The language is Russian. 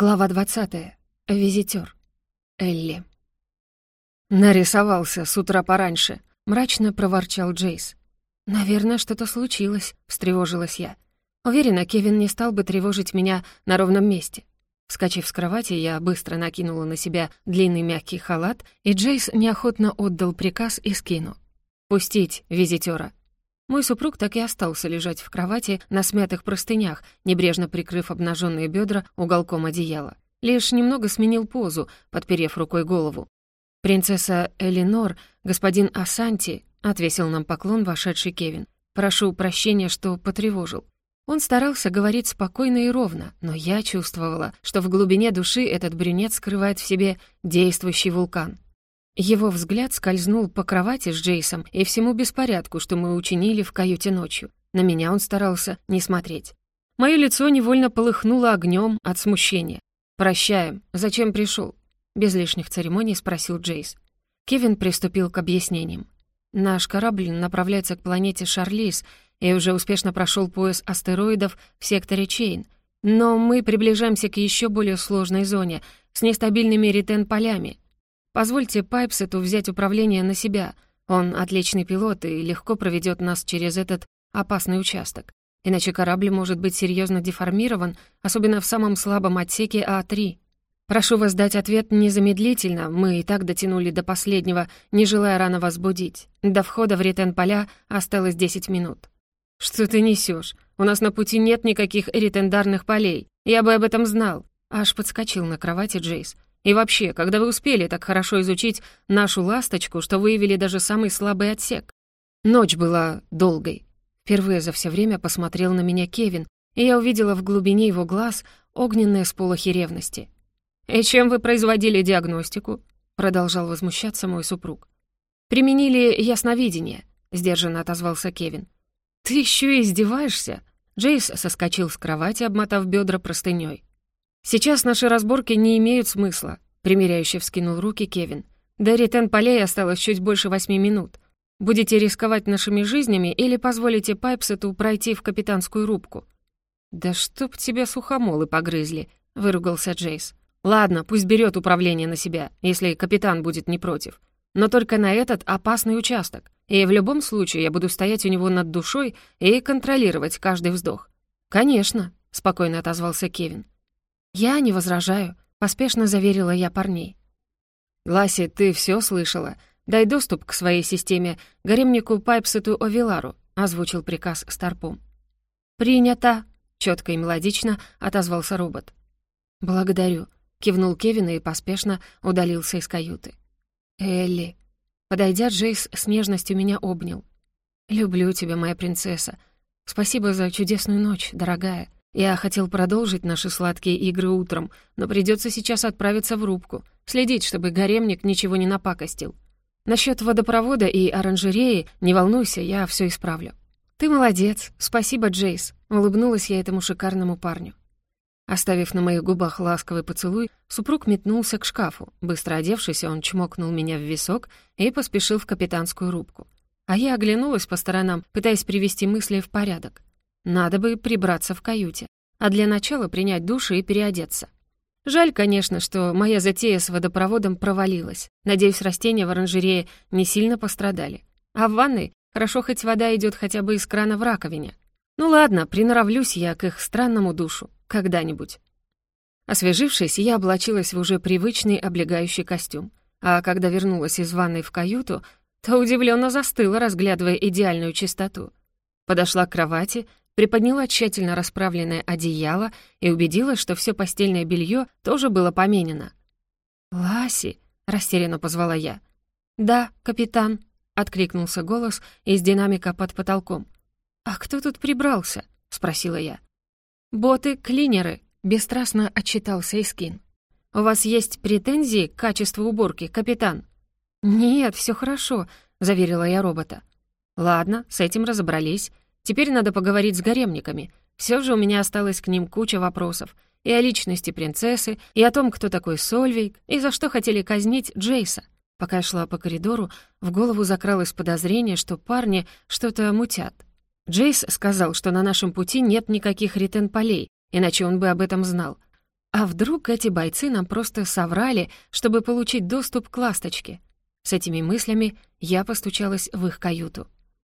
Глава 20. Визитер. Элли. «Нарисовался с утра пораньше», — мрачно проворчал Джейс. «Наверное, что-то случилось», — встревожилась я. Уверена, Кевин не стал бы тревожить меня на ровном месте. Вскочив с кровати, я быстро накинула на себя длинный мягкий халат, и Джейс неохотно отдал приказ и скину. «Пустить визитера. Мой супруг так и остался лежать в кровати на смятых простынях, небрежно прикрыв обнаженные бедра уголком одеяла. Лишь немного сменил позу, подперев рукой голову. «Принцесса Элинор, господин Асанти», — отвесил нам поклон вошедший Кевин. «Прошу прощения, что потревожил». Он старался говорить спокойно и ровно, но я чувствовала, что в глубине души этот брюнет скрывает в себе действующий вулкан. Его взгляд скользнул по кровати с Джейсом и всему беспорядку, что мы учинили в каюте ночью. На меня он старался не смотреть. Мое лицо невольно полыхнуло огнем от смущения. «Прощаем. Зачем пришел? Без лишних церемоний спросил Джейс. Кевин приступил к объяснениям. «Наш корабль направляется к планете Шарлиз и уже успешно прошел пояс астероидов в секторе Чейн. Но мы приближаемся к еще более сложной зоне с нестабильными ретен-полями, Позвольте Пайпсету взять управление на себя. Он отличный пилот и легко проведет нас через этот опасный участок. Иначе корабль может быть серьезно деформирован, особенно в самом слабом отсеке А3. Прошу вас дать ответ незамедлительно, мы и так дотянули до последнего, не желая рано вас будить. До входа в ретен-поля осталось 10 минут. Что ты несешь? У нас на пути нет никаких ретендарных полей. Я бы об этом знал. Аж подскочил на кровати Джейс. И вообще, когда вы успели так хорошо изучить нашу ласточку, что выявили даже самый слабый отсек? Ночь была долгой. Впервые за все время посмотрел на меня Кевин, и я увидела в глубине его глаз огненные сполохи ревности. «И чем вы производили диагностику?» — продолжал возмущаться мой супруг. «Применили ясновидение», — сдержанно отозвался Кевин. «Ты еще и издеваешься?» Джейс соскочил с кровати, обмотав бедра простыней. «Сейчас наши разборки не имеют смысла», — примиряюще вскинул руки Кевин. «До ретен-полей осталось чуть больше восьми минут. Будете рисковать нашими жизнями или позволите Пайпсету пройти в капитанскую рубку?» «Да чтоб тебя сухомолы погрызли», — выругался Джейс. «Ладно, пусть берет управление на себя, если капитан будет не против. Но только на этот опасный участок. И в любом случае я буду стоять у него над душой и контролировать каждый вздох». «Конечно», — спокойно отозвался Кевин. «Я не возражаю», — поспешно заверила я парней. «Ласи, ты все слышала? Дай доступ к своей системе гаремнику Пайпсету Овилару», — озвучил приказ Старпом. «Принято», — четко и мелодично отозвался робот. «Благодарю», — кивнул Кевин и поспешно удалился из каюты. «Элли». Подойдя, Джейс с нежностью меня обнял. «Люблю тебя, моя принцесса. Спасибо за чудесную ночь, дорогая». Я хотел продолжить наши сладкие игры утром, но придется сейчас отправиться в рубку, следить, чтобы гаремник ничего не напакостил. Насчет водопровода и оранжереи не волнуйся, я все исправлю. Ты молодец, спасибо, Джейс, улыбнулась я этому шикарному парню. Оставив на моих губах ласковый поцелуй, супруг метнулся к шкафу. Быстро одевшись, он чмокнул меня в висок и поспешил в капитанскую рубку. А я оглянулась по сторонам, пытаясь привести мысли в порядок. Надо бы прибраться в каюте, а для начала принять душ и переодеться. Жаль, конечно, что моя затея с водопроводом провалилась. Надеюсь, растения в оранжерее не сильно пострадали. А в ванной хорошо хоть вода идет хотя бы из крана в раковине. Ну ладно, приноровлюсь я к их странному душу. Когда-нибудь. Освежившись, я облачилась в уже привычный облегающий костюм. А когда вернулась из ванной в каюту, то удивленно застыла, разглядывая идеальную чистоту. Подошла к кровати, приподняла тщательно расправленное одеяло и убедилась, что все постельное белье тоже было поменено. «Ласи!» — растерянно позвала я. «Да, капитан», — откликнулся голос из динамика под потолком. «А кто тут прибрался?» — спросила я. «Боты-клинеры», — бесстрастно отчитался Искин. «У вас есть претензии к качеству уборки, капитан?» «Нет, все хорошо», — заверила я робота. «Ладно, с этим разобрались. Теперь надо поговорить с гаремниками. Все же у меня осталось к ним куча вопросов. И о личности принцессы, и о том, кто такой Сольвейк, и за что хотели казнить Джейса. Пока я шла по коридору, в голову закралось подозрение, что парни что-то мутят. Джейс сказал, что на нашем пути нет никаких ретен-полей, иначе он бы об этом знал. А вдруг эти бойцы нам просто соврали, чтобы получить доступ к ласточке? С этими мыслями я постучалась в их каюту.